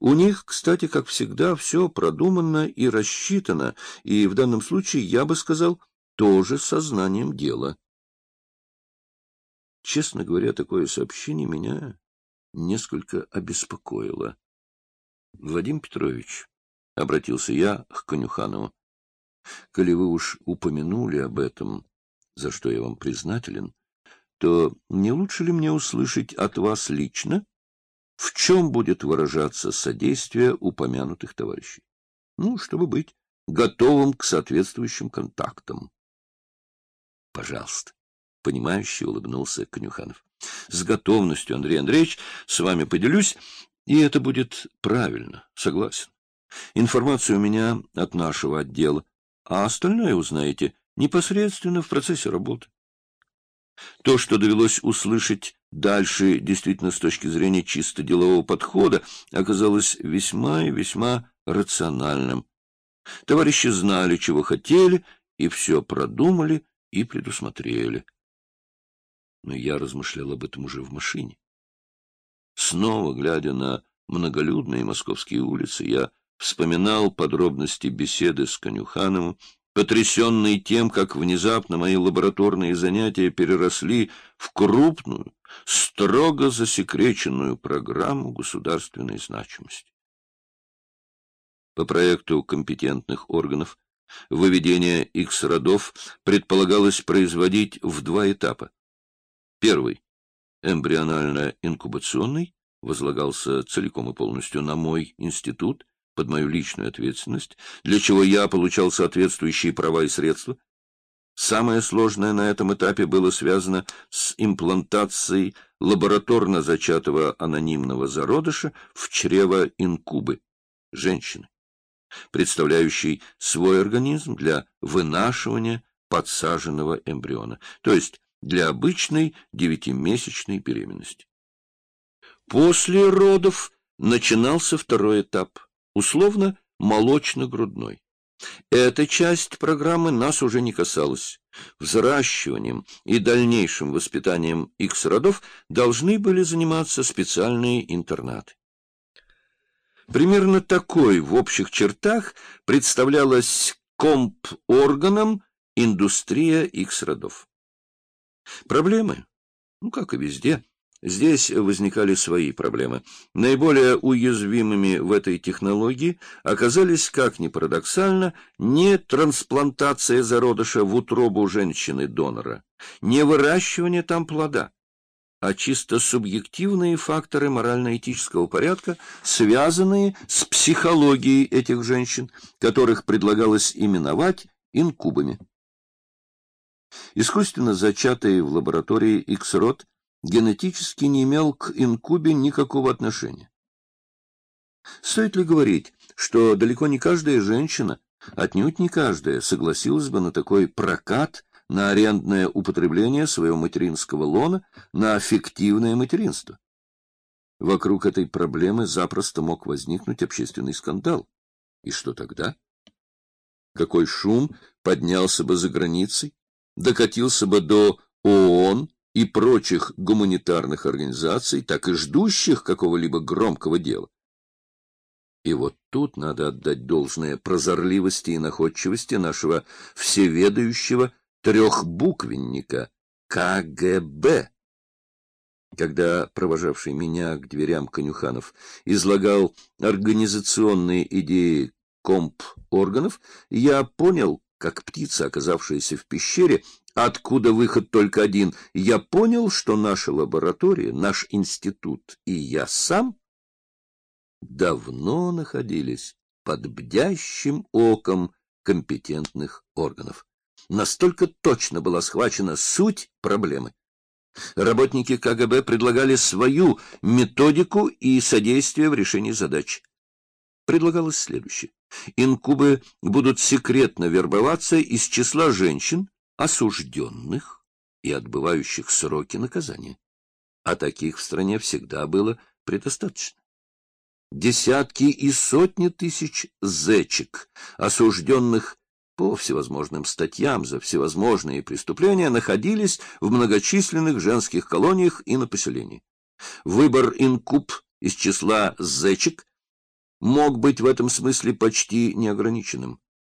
У них, кстати, как всегда, все продумано и рассчитано, и в данном случае, я бы сказал, тоже сознанием дела. Честно говоря, такое сообщение меня несколько обеспокоило. — Вадим Петрович, — обратился я к Конюханову, — коли вы уж упомянули об этом, за что я вам признателен, то не лучше ли мне услышать от вас лично, в чем будет выражаться содействие упомянутых товарищей? Ну, чтобы быть готовым к соответствующим контактам. — Пожалуйста, — понимающе улыбнулся Конюханов. — С готовностью, Андрей Андреевич, с вами поделюсь, и это будет правильно, согласен. Информация у меня от нашего отдела, а остальное узнаете непосредственно в процессе работы. То, что довелось услышать дальше, действительно, с точки зрения чисто делового подхода, оказалось весьма и весьма рациональным. Товарищи знали, чего хотели, и все продумали и предусмотрели. Но я размышлял об этом уже в машине. Снова, глядя на многолюдные московские улицы, я вспоминал подробности беседы с Конюхановым, потрясенный тем, как внезапно мои лабораторные занятия переросли в крупную, строго засекреченную программу государственной значимости. По проекту компетентных органов выведение X-родов предполагалось производить в два этапа. Первый — эмбрионально-инкубационный, возлагался целиком и полностью на мой институт, под мою личную ответственность, для чего я получал соответствующие права и средства. Самое сложное на этом этапе было связано с имплантацией лабораторно зачатого анонимного зародыша в чрево инкубы, женщины, представляющей свой организм для вынашивания подсаженного эмбриона, то есть для обычной девятимесячной беременности. После родов начинался второй этап – условно молочно-грудной. Эта часть программы нас уже не касалась. Взращиванием и дальнейшим воспитанием X-родов должны были заниматься специальные интернаты. Примерно такой в общих чертах представлялась комп-органом индустрия X-родов. Проблемы, ну, как и везде, Здесь возникали свои проблемы. Наиболее уязвимыми в этой технологии оказались, как ни парадоксально, не трансплантация зародыша в утробу женщины-донора, не выращивание там плода, а чисто субъективные факторы морально-этического порядка, связанные с психологией этих женщин, которых предлагалось именовать инкубами. Искусственно зачатые в лаборатории X-род генетически не имел к инкубе никакого отношения. Стоит ли говорить, что далеко не каждая женщина, отнюдь не каждая, согласилась бы на такой прокат, на арендное употребление своего материнского лона, на фиктивное материнство? Вокруг этой проблемы запросто мог возникнуть общественный скандал. И что тогда? Какой шум поднялся бы за границей, докатился бы до ООН, и прочих гуманитарных организаций, так и ждущих какого-либо громкого дела. И вот тут надо отдать должное прозорливости и находчивости нашего всеведающего трехбуквенника КГБ. Когда провожавший меня к дверям Конюханов излагал организационные идеи комп-органов, я понял, как птица, оказавшаяся в пещере, откуда выход только один, я понял, что наша лаборатория, наш институт и я сам давно находились под бдящим оком компетентных органов. Настолько точно была схвачена суть проблемы. Работники КГБ предлагали свою методику и содействие в решении задач. Предлагалось следующее. Инкубы будут секретно вербоваться из числа женщин, осужденных и отбывающих сроки наказания. А таких в стране всегда было предостаточно. Десятки и сотни тысяч зечек, осужденных по всевозможным статьям за всевозможные преступления, находились в многочисленных женских колониях и на поселении. Выбор инкуб из числа зечек мог быть в этом смысле почти неограниченным.